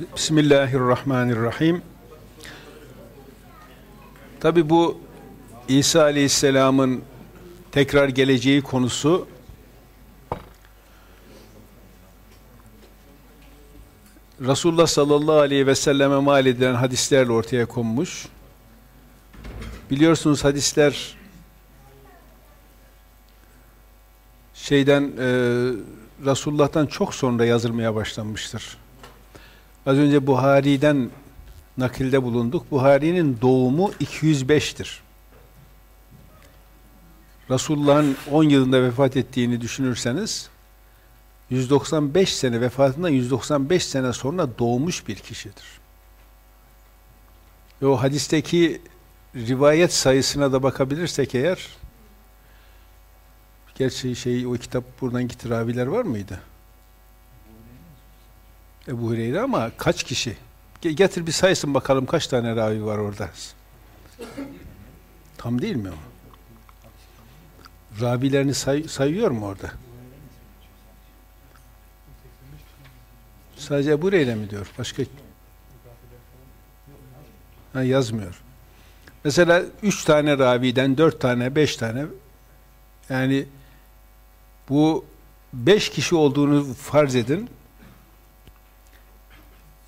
Bismillahirrahmanirrahim. Tabi bu İsa Aleyhisselam'ın tekrar geleceği konusu Resulullah sallallahu aleyhi ve selleme mal edilen hadislerle ortaya konmuş. Biliyorsunuz hadisler şeyden e, Resulullah'tan çok sonra yazılmaya başlanmıştır. Az önce Buhari'den nakilde bulunduk. Buhari'nin doğumu 205'tir. Resulullah'ın 10 yılında vefat ettiğini düşünürseniz 195 sene vefatından 195 sene sonra doğmuş bir kişidir. Ve o hadisteki rivayet sayısına da bakabilirsek eğer gerçi şey o kitap buradan git raviler var mıydı? Ebu Hureyre ama kaç kişi? Getir bir sayısın bakalım kaç tane ravi var orada. Tam değil mi o? Ravilerini say, sayıyor mu orada? Sadece Ebu Hureyre mi diyor? Başka ha, yazmıyor. Mesela üç tane raviden dört tane, beş tane yani bu beş kişi olduğunu farz edin.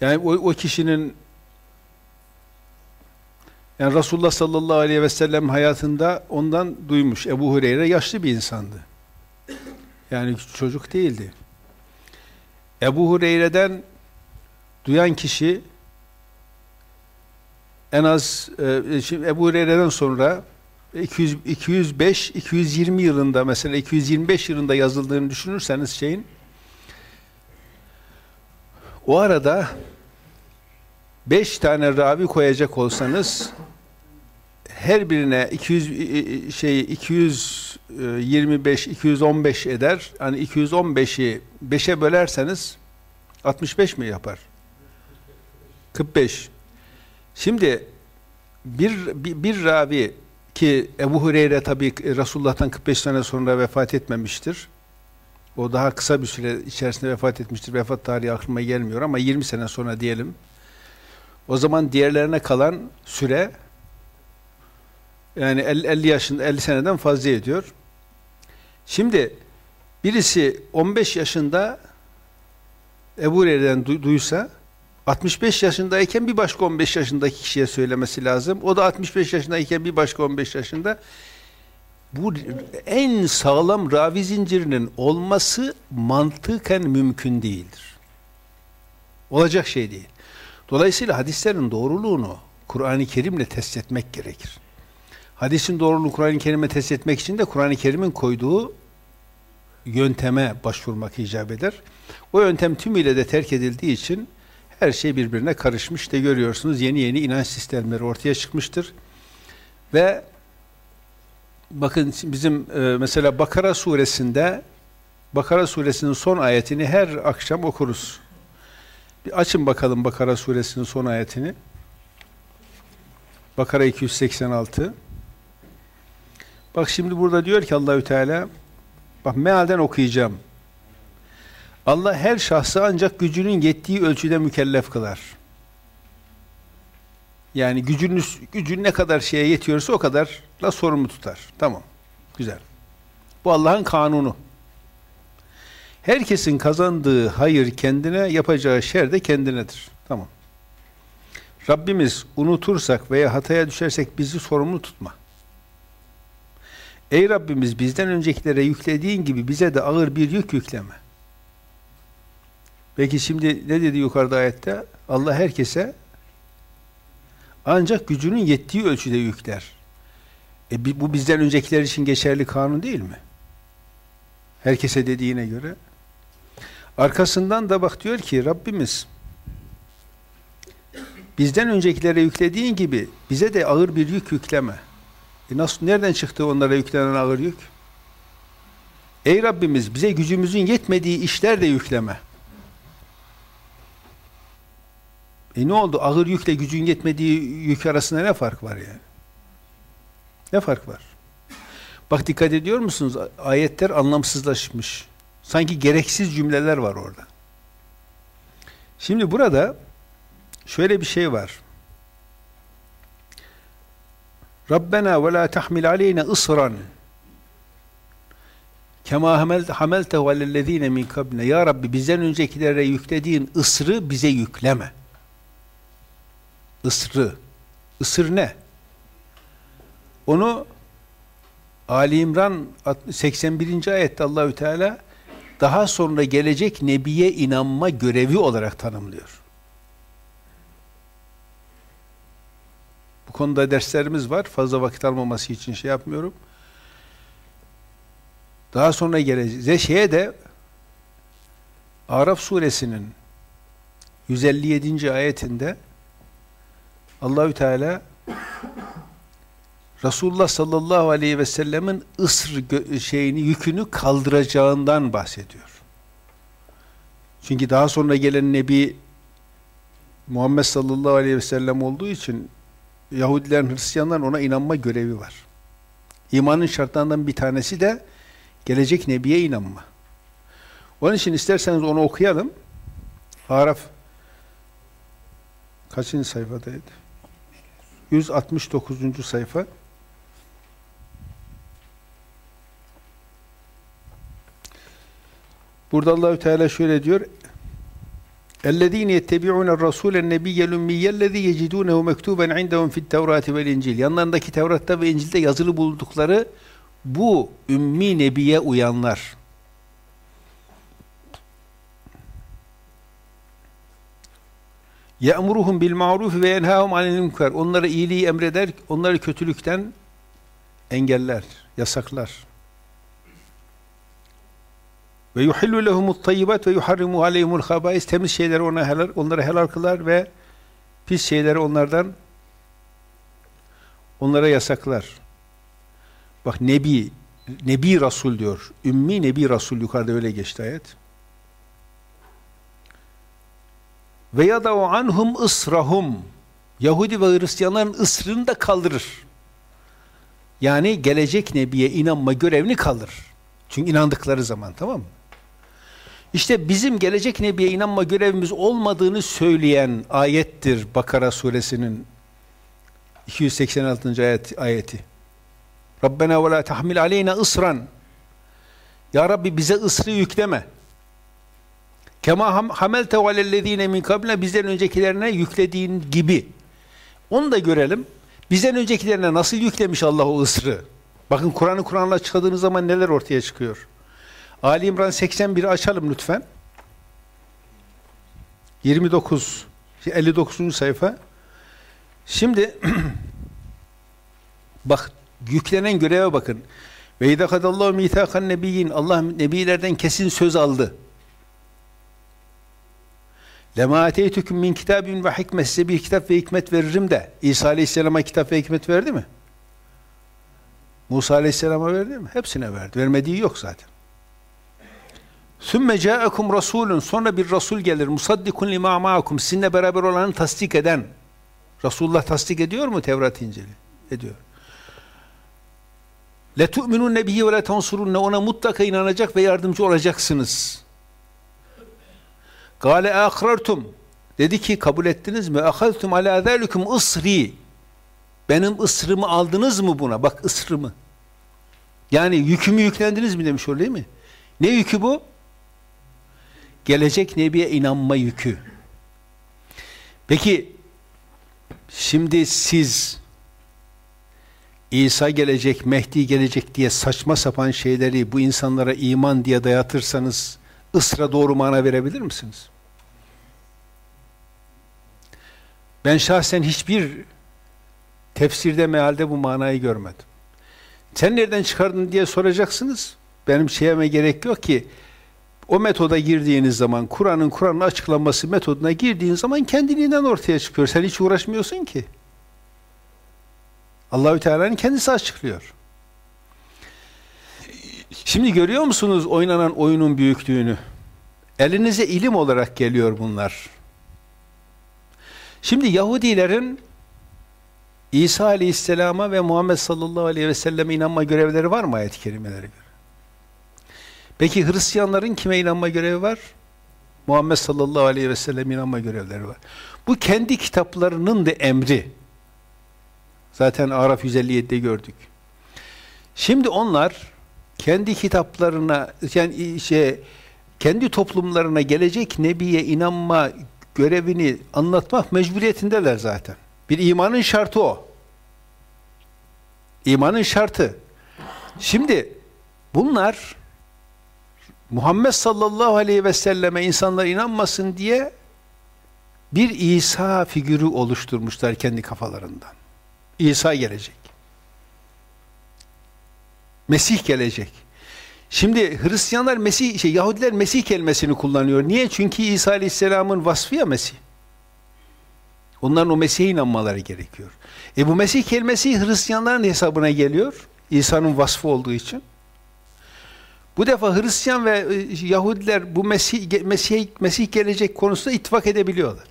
Yani o, o kişinin yani Resulullah sallallahu aleyhi ve sellem hayatında ondan duymuş. Ebu Hureyre yaşlı bir insandı. Yani çocuk değildi. Ebu Hureyre'den duyan kişi en az e, şimdi Ebu Hureyre'den sonra 200, 205 220 yılında mesela 225 yılında yazıldığını düşünürseniz şeyin o arada 5 tane ravi koyacak olsanız her birine 200 şey 225 215 eder. Hani 215'i 5'e bölerseniz 65 mi yapar? 45. Şimdi bir, bir, bir ravi ki Ebu Hureyre tabi Resulullah'tan 45 sene sonra vefat etmemiştir. O daha kısa bir süre içerisinde vefat etmiştir. Vefat tarihi aklıma gelmiyor ama 20 sene sonra diyelim. O zaman diğerlerine kalan süre yani 50, 50 yaşında 50 seneden fazla ediyor. Şimdi birisi 15 yaşında Ebu Hureyre'den duysa 65 yaşındayken bir başka 15 yaşındaki kişiye söylemesi lazım. O da 65 yaşındayken bir başka 15 yaşında. Bu en sağlam ravi zincirinin olması mantıken mümkün değildir. Olacak şey değil. Dolayısıyla hadislerin doğruluğunu Kur'an-ı Kerim'le test etmek gerekir. Hadisin doğruluğunu Kur'an-ı Kerim'e test etmek için de Kur'an-ı Kerim'in koyduğu yönteme başvurmak icap eder. O yöntem tümüyle de terk edildiği için her şey birbirine karışmış de görüyorsunuz yeni yeni inanç sistemleri ortaya çıkmıştır. Ve bakın bizim e, mesela Bakara suresinde Bakara suresinin son ayetini her akşam okuruz. Bir açın bakalım Bakara suresinin son ayetini. Bakara 286. Bak şimdi burada diyor ki Allahü Teala bak mealden okuyacağım. Allah her şahsı ancak gücünün yettiği ölçüde mükellef kılar. Yani gücünüz gücün ne kadar şeye yetiyorsa o kadarla sorumlu tutar. Tamam. Güzel. Bu Allah'ın kanunu. Herkesin kazandığı hayır kendine, yapacağı şer de kendinedir. Tamam. Rabbimiz unutursak veya hataya düşersek bizi sorumlu tutma. Ey Rabbimiz bizden öncekilere yüklediğin gibi bize de ağır bir yük yükleme. Peki şimdi ne dedi yukarıda ayette? Allah herkese ancak gücünün yettiği ölçüde yükler. E bu bizden öncekiler için geçerli kanun değil mi? Herkese dediğine göre. Arkasından da bak diyor ki Rabbimiz bizden öncekilere yüklediğin gibi bize de ağır bir yük yükleme. E nasıl, nereden çıktı onlara yüklenen ağır yük? Ey Rabbimiz bize gücümüzün yetmediği işler de yükleme. E ne oldu? Ağır yükle gücün yetmediği yük arasında ne fark var yani? Ne fark var? Bak dikkat ediyor musunuz? Ayetler anlamsızlaşmış. Sanki gereksiz cümleler var orada. Şimdi burada şöyle bir şey var. Rabbena ve la tahmil aleyna ısran kema hameltehu alellezine min kabne Ya Rabbi bizden öncekilere yüklediğin ısrı bize yükleme. Isrı. Isır ne? Onu Ali İmran 81. ayette Allahü Teala daha sonra gelecek nebiye inanma görevi olarak tanımlıyor. Bu konuda derslerimiz var. Fazla vakit almaması için şey yapmıyorum. Daha sonra geleceğiz. Şeye de Araf suresinin 157. ayetinde Allahü Teala Resulullah sallallahu aleyhi ve sellemin ısr şeyini, yükünü kaldıracağından bahsediyor. Çünkü daha sonra gelen Nebi Muhammed sallallahu aleyhi ve sellem olduğu için Yahudilerin, Hristiyanların ona inanma görevi var. İmanın şartlarından bir tanesi de gelecek Nebi'ye inanma. Onun için isterseniz onu okuyalım. Araf kaçıncı sayfadaydı? 169. sayfa. Burada Allahü Teala şöyle diyor: اَلَّذ۪ينَ يَتَّبِعُونَ الرَّسُولَ النَّبِيَّ الْاُمِّيَّ الَّذ۪ي يَجِدُونَهُ مَكْتُوبًا عِنْدَهُمْ فِي التَّوْرَاتِ وَالْاِنْجِيلِ Yanlarındaki Tevrat'ta ve İncil'de yazılı buldukları bu ümmi nebiye uyanlar. يَأْمُرُهُمْ بِالْمَعْرُوفِ ve yenhâhum anil münker. Onlara iyiliği emreder, onları kötülükten engeller, yasaklar. Ve yuhillu lehumut tayyibat ve yuharrimu aleyhimul habais. Temiz şeyleri ona helal, onlara helal kılar ve pis şeyleri onlardan onlara yasaklar. Bak Nebi, Nebi Rasul diyor. Ümmi Nebi Rasul yukarıda öyle geçti ayet. Ve yada'u anhum ısrahum. Yahudi ve Hristiyanların ısrını da kaldırır. Yani gelecek Nebi'ye inanma görevini kaldırır. Çünkü inandıkları zaman tamam mı? İşte bizim gelecek Nebi'ye inanma görevimiz olmadığını söyleyen ayettir Bakara suresinin 286. ayet, ayeti. Rabbena ve la tahmil aleyna ısran. Ya Rabbi bize ısrı yükleme. Kema hamelte alellezine min kabline bizden öncekilerine yüklediğin gibi. Onu da görelim. Bizden öncekilerine nasıl yüklemiş Allah o ısrı? Bakın Kur'an'ı Kur'an'la çıkardığınız zaman neler ortaya çıkıyor. Ali İmran 81'i açalım lütfen. 29 59. sayfa. Şimdi bak yüklenen göreve bakın. Ve idakadallahu mithakan nebiyyin Allah nebilerden kesin söz aldı. Lema ateytüküm min kitabin ve hikmet size bir kitap ve hikmet veririm de İsa Aleyhisselam'a kitap ve hikmet verdi mi? Musa Aleyhisselam'a verdi mi? Hepsine verdi. Vermediği yok zaten. Sümme ca'akum rasulun sonra bir rasul gelir musaddikun lima ma'akum sizinle beraber olanı tasdik eden. Resulullah tasdik ediyor mu Tevrat İncil'i? Ediyor. Le tu'minun nebihi ve le tansurunne ona mutlaka inanacak ve yardımcı olacaksınız. Gale akrartum dedi ki kabul ettiniz mi? Ahaztum ala zalikum ısri benim ısrımı aldınız mı buna? Bak ısrımı. Yani yükümü yüklendiniz mi demiş o değil mi? Ne yükü bu? Gelecek Nebi'ye inanma yükü. Peki şimdi siz İsa gelecek, Mehdi gelecek diye saçma sapan şeyleri bu insanlara iman diye dayatırsanız ısra doğru mana verebilir misiniz? Ben şahsen hiçbir tefsirde mealde bu manayı görmedim. Sen nereden çıkardın diye soracaksınız. Benim şeyeme gerek yok ki o metoda girdiğiniz zaman Kur'an'ın Kur'an'ın açıklanması metoduna girdiğin zaman kendiliğinden ortaya çıkıyor. Sen hiç uğraşmıyorsun ki. Allahü Teala'nın kendisi açıklıyor. Şimdi görüyor musunuz oynanan oyunun büyüklüğünü? Elinize ilim olarak geliyor bunlar. Şimdi Yahudilerin İsa Aleyhisselam'a ve Muhammed sallallahu aleyhi ve selleme inanma görevleri var mı ayet-i kerimelere? Peki Hristiyanların kime inanma görevi var? Muhammed sallallahu aleyhi ve sellem inanma görevleri var. Bu kendi kitaplarının da emri. Zaten Araf 157'de gördük. Şimdi onlar kendi kitaplarına yani şey kendi toplumlarına gelecek nebiye inanma görevini anlatmak mecburiyetindeler zaten. Bir imanın şartı o. İmanın şartı. Şimdi bunlar Muhammed sallallahu aleyhi ve selleme insanlar inanmasın diye bir İsa figürü oluşturmuşlar kendi kafalarından. İsa gelecek. Mesih gelecek. Şimdi Hristiyanlar Mesih, şey, Yahudiler Mesih kelimesini kullanıyor. Niye? Çünkü İsa Aleyhisselam'ın vasfı ya Mesih. Onların o Mesih'e inanmaları gerekiyor. E bu Mesih kelimesi Hristiyanların hesabına geliyor. İsa'nın vasfı olduğu için. Bu defa Hristiyan ve e, Yahudiler bu Mesih, Mesih, Mesih gelecek konusunda ittifak edebiliyorlar.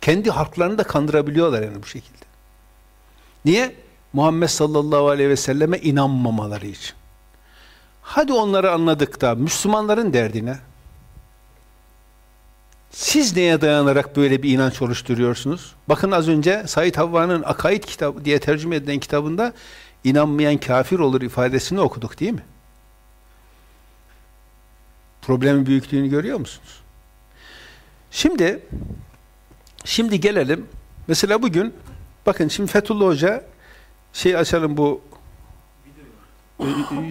Kendi halklarını da kandırabiliyorlar yani bu şekilde. Niye? Muhammed sallallahu aleyhi ve selleme inanmamaları için. Hadi onları anladık da Müslümanların derdine siz neye dayanarak böyle bir inanç oluşturuyorsunuz? Bakın az önce Said Havva'nın Akaid kitabı diye tercüme edilen kitabında inanmayan kafir olur ifadesini okuduk değil mi? Problemin büyüklüğünü görüyor musunuz? Şimdi şimdi gelelim. Mesela bugün bakın şimdi Fethullah Hoca şey açalım bu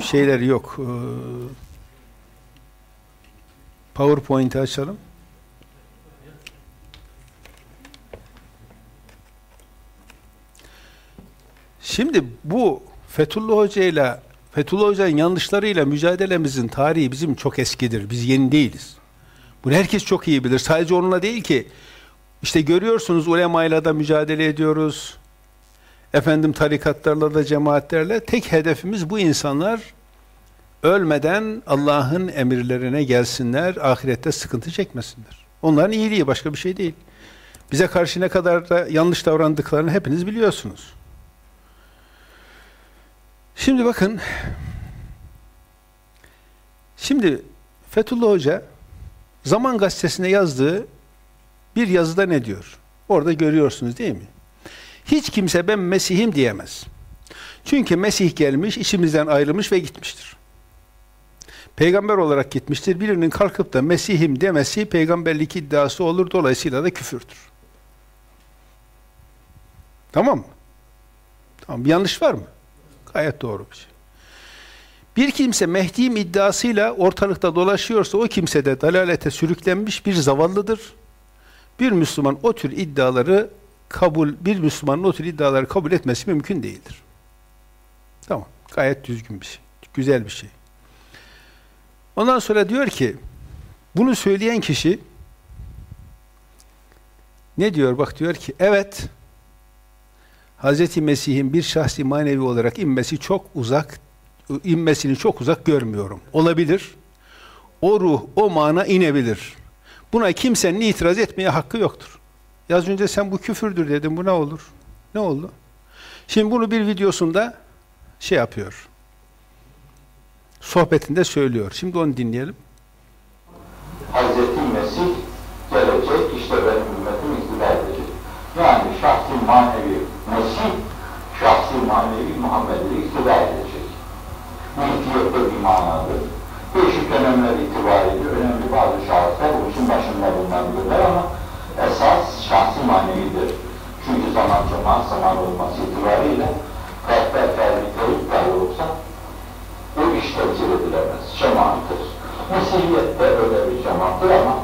şeyler yok. Ee, PowerPoint'i açalım. Şimdi bu Fethullah Hoca ile Fethullah Hoca'nın yanlışlarıyla mücadelemizin tarihi bizim çok eskidir. Biz yeni değiliz. Bunu herkes çok iyi bilir. Sadece onunla değil ki. İşte görüyorsunuz ulemayla da mücadele ediyoruz. Efendim tarikatlarla da cemaatlerle. Tek hedefimiz bu insanlar ölmeden Allah'ın emirlerine gelsinler, ahirette sıkıntı çekmesinler. Onların iyiliği başka bir şey değil. Bize karşı ne kadar da yanlış davrandıklarını hepiniz biliyorsunuz. Şimdi bakın, şimdi Fethullah Hoca Zaman Gazetesi'ne yazdığı bir yazıda ne diyor? Orada görüyorsunuz değil mi? Hiç kimse ben Mesih'im diyemez. Çünkü Mesih gelmiş, içimizden ayrılmış ve gitmiştir. Peygamber olarak gitmiştir. Birinin kalkıp da Mesih'im demesi peygamberlik iddiası olur. Dolayısıyla da küfürdür. Tamam mı? Tamam. Bir yanlış var mı? Gayet doğru bir şey. Bir kimse Mehdi'yim iddiasıyla ortalıkta dolaşıyorsa o kimse de dalalete sürüklenmiş bir zavallıdır. Bir Müslüman o tür iddiaları kabul, bir Müslümanın o tür iddiaları kabul etmesi mümkün değildir. Tamam. Gayet düzgün bir şey. Güzel bir şey. Ondan sonra diyor ki bunu söyleyen kişi ne diyor? Bak diyor ki evet Hz. Mesih'in bir şahsi manevi olarak inmesi çok uzak, inmesini çok uzak görmüyorum. Olabilir. O ruh, o mana inebilir. Buna kimsenin itiraz etmeye hakkı yoktur. Yaz önce sen bu küfürdür dedim. Bu ne olur? Ne oldu? Şimdi bunu bir videosunda şey yapıyor. Sohbetinde söylüyor. Şimdi onu dinleyelim. Hazreti Mesih gelecek, işte benim ümmetim iktidar edecek. Yani şahsi manevi manevi Muhammed'i iktidar edecek. Mülkiyette bir manadır. Değişik dönemler itibariyle önemli bazı şahıslar işin başında bulunabilirler ama esas şahsi manevidir. Çünkü zaman zaman zaman olması itibariyle kalpler ferlikleri dahi olsa bu iş temsil edilemez. Cemaattir. Mesihiyet de öyle bir cemaattır ama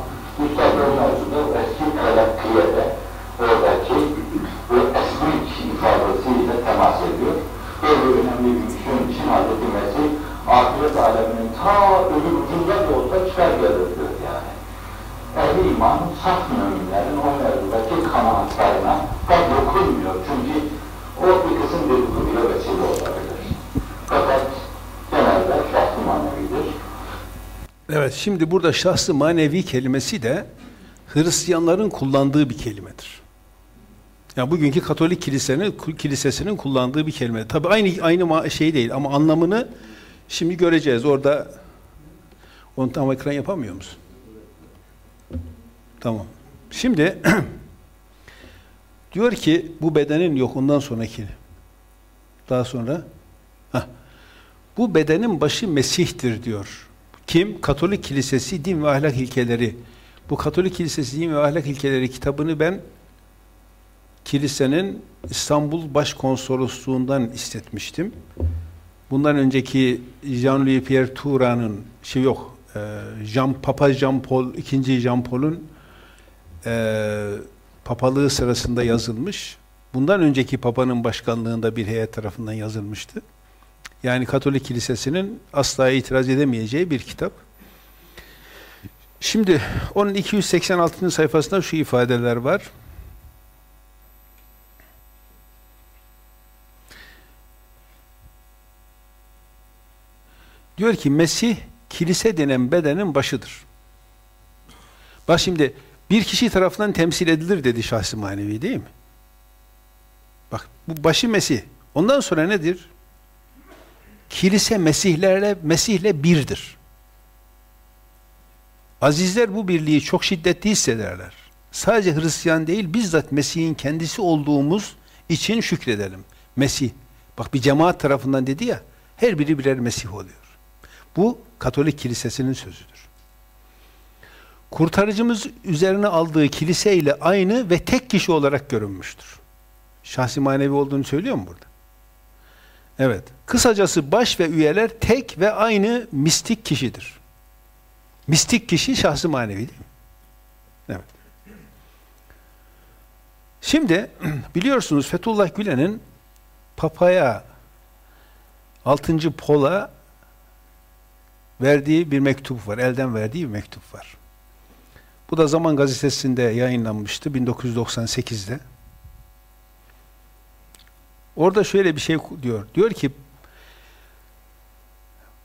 Üstad Ömer'de eski telakkiyede oradaki bu esmik ifadesiyle temas ediyor. Önemli bir için. Mesih ahiret aleminin ta ölüm ucunda da olsa çıkar gelir diyor yani ehli iman saf müminlerin o mevzudaki kanaatlarına pek dokunmuyor. Çünkü o bir kısım dedikoduya vesile olabilir. Fakat genelde şahsı manevidir. Evet, şimdi burada şahsı manevi kelimesi de Hristiyanların kullandığı bir kelimedir. Yani bugünkü Katolik kilisenin kilisesinin kullandığı bir kelime. Tabi aynı aynı şey değil ama anlamını şimdi göreceğiz. Orada onu tam ekran yapamıyor musun? Tamam. Şimdi diyor ki bu bedenin yok ondan sonraki. Daha sonra heh, bu bedenin başı Mesih'tir diyor. Kim? Katolik Kilisesi Din ve Ahlak İlkeleri. Bu Katolik Kilisesi Din ve Ahlak İlkeleri kitabını ben kilisenin İstanbul Başkonsolosluğundan istetmiştim. Bundan önceki Jean-Louis Pierre Turan'ın şey yok, e, Jean Papa Jean Paul ikinci Jean Paul'un e, papalığı sırasında yazılmış. Bundan önceki papanın başkanlığında bir heyet tarafından yazılmıştı. Yani Katolik Kilisesi'nin asla itiraz edemeyeceği bir kitap. Şimdi onun 286. sayfasında şu ifadeler var. Diyor ki Mesih kilise denen bedenin başıdır. Bak şimdi bir kişi tarafından temsil edilir dedi şahsi manevi değil mi? Bak bu başı Mesih. Ondan sonra nedir? Kilise Mesihlerle Mesih'le birdir. Azizler bu birliği çok şiddetli hissederler. Sadece Hristiyan değil, bizzat Mesih'in kendisi olduğumuz için şükredelim. Mesih. Bak bir cemaat tarafından dedi ya, her biri birer Mesih oluyor. Bu Katolik Kilisesi'nin sözüdür. Kurtarıcımız üzerine aldığı kilise ile aynı ve tek kişi olarak görünmüştür. Şahsi manevi olduğunu söylüyor mu burada? Evet. Kısacası baş ve üyeler tek ve aynı mistik kişidir. Mistik kişi şahsi manevi değil mi? Evet. Şimdi biliyorsunuz Fethullah Gülen'in Papa'ya 6. Pol'a verdiği bir mektup var. Elden verdiği bir mektup var. Bu da Zaman Gazetesi'nde yayınlanmıştı 1998'de. Orada şöyle bir şey diyor. Diyor ki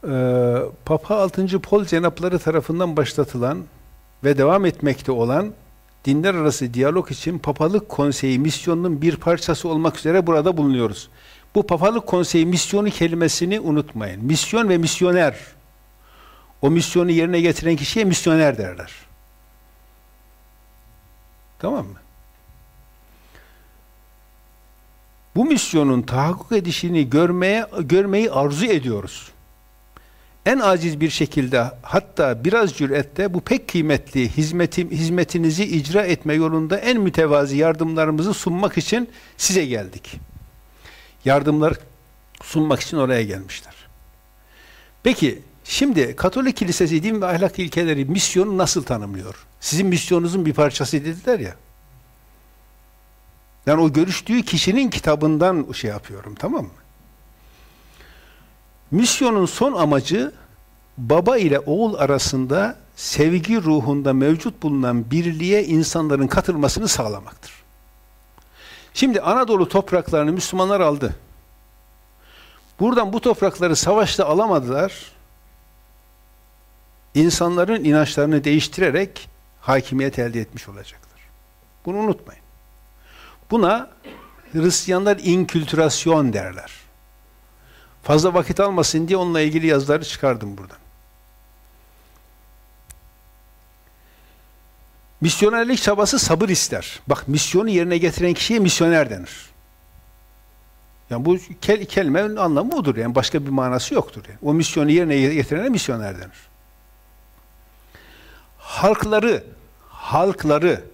e, Papa 6. Pol cenapları tarafından başlatılan ve devam etmekte olan dinler arası diyalog için Papalık Konseyi misyonunun bir parçası olmak üzere burada bulunuyoruz. Bu Papalık Konseyi misyonu kelimesini unutmayın. Misyon ve misyoner. O misyonu yerine getiren kişiye misyoner derler. Tamam mı? Bu misyonun tahakkuk edişini görmeye görmeyi arzu ediyoruz. En aciz bir şekilde hatta biraz cüretle bu pek kıymetli hizmetim, hizmetinizi icra etme yolunda en mütevazi yardımlarımızı sunmak için size geldik. Yardımlar sunmak için oraya gelmişler. Peki şimdi Katolik Kilisesi din ve ahlak ilkeleri misyonu nasıl tanımlıyor? Sizin misyonunuzun bir parçası dediler ya. Yani o görüştüğü kişinin kitabından şey yapıyorum tamam mı? Misyonun son amacı baba ile oğul arasında sevgi ruhunda mevcut bulunan birliğe insanların katılmasını sağlamaktır. Şimdi Anadolu topraklarını Müslümanlar aldı. Buradan bu toprakları savaşta alamadılar. İnsanların inançlarını değiştirerek hakimiyet elde etmiş olacaktır. Bunu unutmayın. Buna Hristiyanlar inkültürasyon derler. Fazla vakit almasın diye onunla ilgili yazıları çıkardım buradan. Misyonerlik çabası sabır ister. Bak misyonu yerine getiren kişiye misyoner denir. Yani bu kel kelimenin anlamı budur. Yani başka bir manası yoktur. Yani. O misyonu yerine getirene misyoner denir. Halkları, halkları,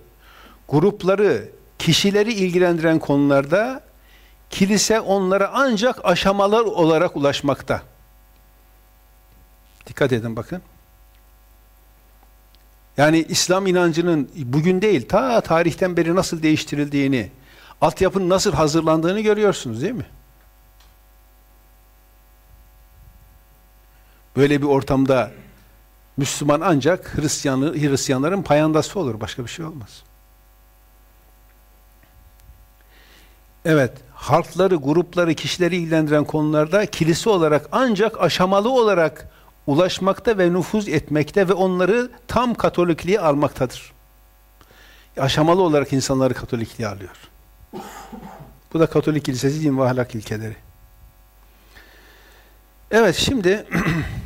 grupları, kişileri ilgilendiren konularda kilise onlara ancak aşamalar olarak ulaşmakta. Dikkat edin bakın. Yani İslam inancının bugün değil, ta tarihten beri nasıl değiştirildiğini, altyapının nasıl hazırlandığını görüyorsunuz değil mi? Böyle bir ortamda Müslüman ancak Hristiyanlı, Hristiyanların payandası olur, başka bir şey olmaz. Evet, halkları, grupları, kişileri ilgilendiren konularda kilise olarak ancak aşamalı olarak ulaşmakta ve nüfuz etmekte ve onları tam katolikliğe almaktadır. Aşamalı olarak insanları katolikliğe alıyor. Bu da Katolik Kilisesi din ve ahlak ilkeleri. Evet şimdi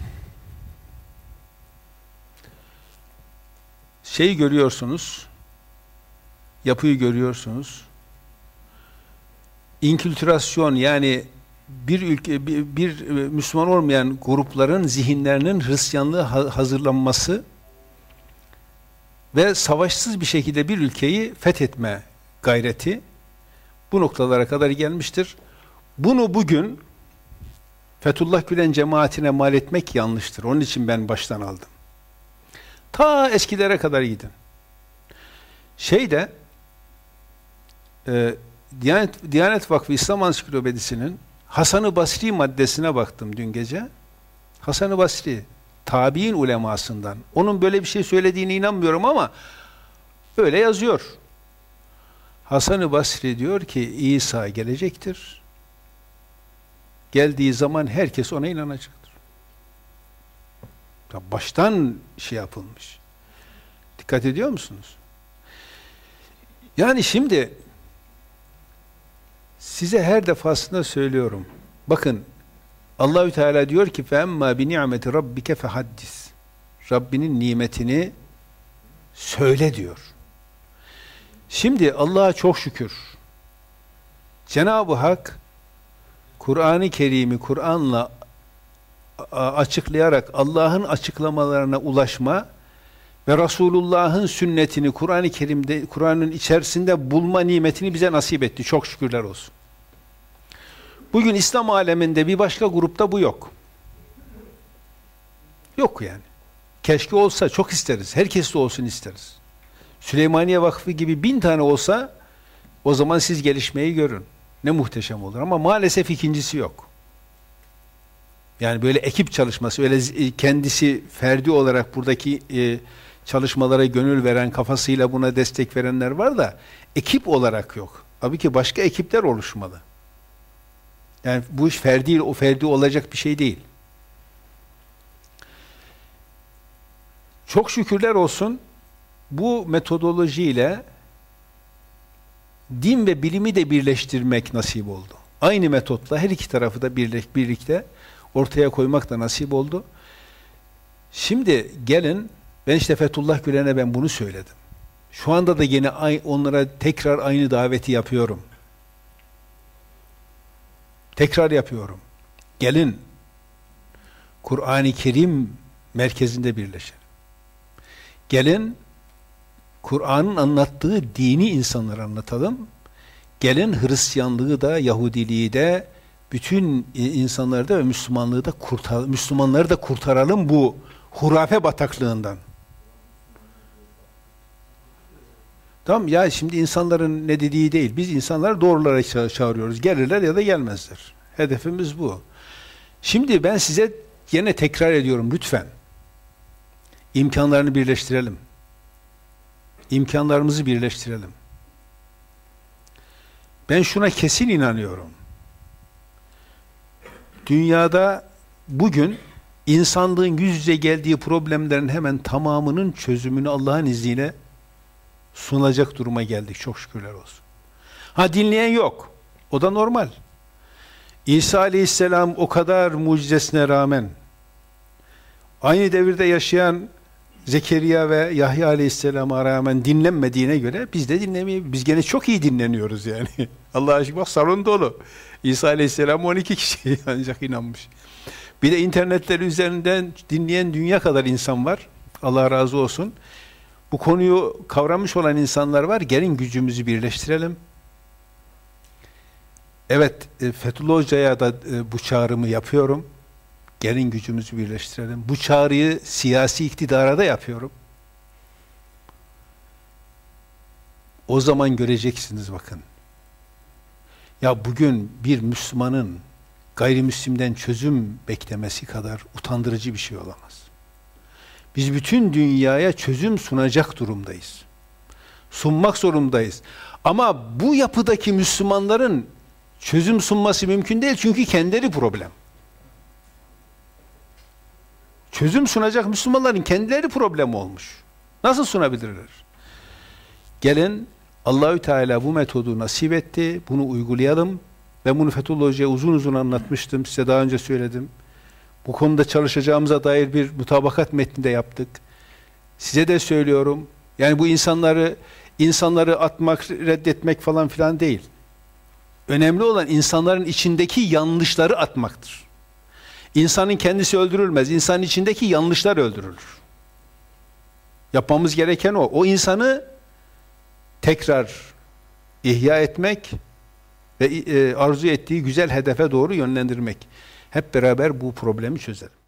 şeyi görüyorsunuz, yapıyı görüyorsunuz. İnkültürasyon yani bir ülke bir, bir Müslüman olmayan grupların zihinlerinin Hristiyanlığı hazırlanması ve savaşsız bir şekilde bir ülkeyi fethetme gayreti bu noktalara kadar gelmiştir. Bunu bugün Fethullah Gülen cemaatine mal etmek yanlıştır. Onun için ben baştan aldım. Ta eskilere kadar gidin. Şeyde e, Diyanet, Diyanet Vakfı İslam Ansiklopedisi'nin Hasan-ı Basri maddesine baktım dün gece. Hasan-ı Basri, tabi'in ulemasından. Onun böyle bir şey söylediğine inanmıyorum ama öyle yazıyor. Hasan-ı Basri diyor ki İsa gelecektir. Geldiği zaman herkes ona inanacaktır. Baştan şey yapılmış. Dikkat ediyor musunuz? Yani şimdi size her defasında söylüyorum. Bakın Allahü Teala diyor ki "Femma bi ni'meti rabbike fehaddis." Rabbinin nimetini söyle diyor. Şimdi Allah'a çok şükür. Cenab-ı Hak Kur'an-ı Kerim'i Kur'an'la açıklayarak Allah'ın açıklamalarına ulaşma ve Resulullah'ın sünnetini Kur'an-ı Kerim'de Kur'an'ın içerisinde bulma nimetini bize nasip etti. Çok şükürler olsun. Bugün İslam aleminde bir başka grupta bu yok. Yok yani. Keşke olsa çok isteriz. Herkes de olsun isteriz. Süleymaniye Vakfı gibi bin tane olsa o zaman siz gelişmeyi görün. Ne muhteşem olur ama maalesef ikincisi yok. Yani böyle ekip çalışması, öyle e, kendisi ferdi olarak buradaki e, çalışmalara gönül veren, kafasıyla buna destek verenler var da ekip olarak yok. Tabii ki başka ekipler oluşmalı. Yani bu iş ferdi, o ferdi olacak bir şey değil. Çok şükürler olsun bu metodolojiyle din ve bilimi de birleştirmek nasip oldu. Aynı metotla her iki tarafı da birlikte ortaya koymak da nasip oldu. Şimdi gelin, ben işte Fethullah Gülen'e ben bunu söyledim. Şu anda da yine onlara tekrar aynı daveti yapıyorum. Tekrar yapıyorum. Gelin, Kur'an-ı Kerim merkezinde birleşelim. Gelin, Kur'an'ın anlattığı dini insanlara anlatalım. Gelin Hristiyanlığı da, Yahudiliği de, bütün insanları da ve Müslümanlığı da kurtar, Müslümanları da kurtaralım bu hurafe bataklığından. Tamam ya şimdi insanların ne dediği değil. Biz insanları doğrulara ça çağırıyoruz. Gelirler ya da gelmezler. Hedefimiz bu. Şimdi ben size yine tekrar ediyorum lütfen. İmkanlarını birleştirelim. İmkanlarımızı birleştirelim. Ben şuna kesin inanıyorum. Dünyada bugün insanlığın yüz yüze geldiği problemlerin hemen tamamının çözümünü Allah'ın izniyle sunacak duruma geldik. Çok şükürler olsun. Ha dinleyen yok. O da normal. İsa Aleyhisselam o kadar mucizesine rağmen aynı devirde yaşayan Zekeriya ve Yahya Aleyhisselam'a rağmen dinlenmediğine göre biz de dinlemeyi biz gene çok iyi dinleniyoruz yani. Allah aşkına bak salon dolu. İsa Aleyhisselam 12 kişi ancak inanmış. Bir de internetler üzerinden dinleyen dünya kadar insan var. Allah razı olsun. Bu konuyu kavramış olan insanlar var. Gelin gücümüzü birleştirelim. Evet, e, Fethullah Hoca'ya da e, bu çağrımı yapıyorum. Gelin gücümüzü birleştirelim. Bu çağrıyı siyasi iktidara da yapıyorum. O zaman göreceksiniz bakın. Ya bugün bir Müslümanın gayrimüslimden çözüm beklemesi kadar utandırıcı bir şey olamaz. Biz bütün dünyaya çözüm sunacak durumdayız. Sunmak zorundayız. Ama bu yapıdaki Müslümanların çözüm sunması mümkün değil çünkü kendileri problem. Çözüm sunacak Müslümanların kendileri problem olmuş. Nasıl sunabilirler? Gelin Allahü Teala bu metodu nasip etti. Bunu uygulayalım. Ben bunu Fethullah uzun uzun anlatmıştım. Size daha önce söyledim. Bu konuda çalışacağımıza dair bir mutabakat metninde yaptık. Size de söylüyorum. Yani bu insanları insanları atmak, reddetmek falan filan değil. Önemli olan insanların içindeki yanlışları atmaktır. İnsanın kendisi öldürülmez. İnsanın içindeki yanlışlar öldürülür. Yapmamız gereken o. O insanı tekrar ihya etmek ve e, arzu ettiği güzel hedefe doğru yönlendirmek. Hep beraber bu problemi çözelim.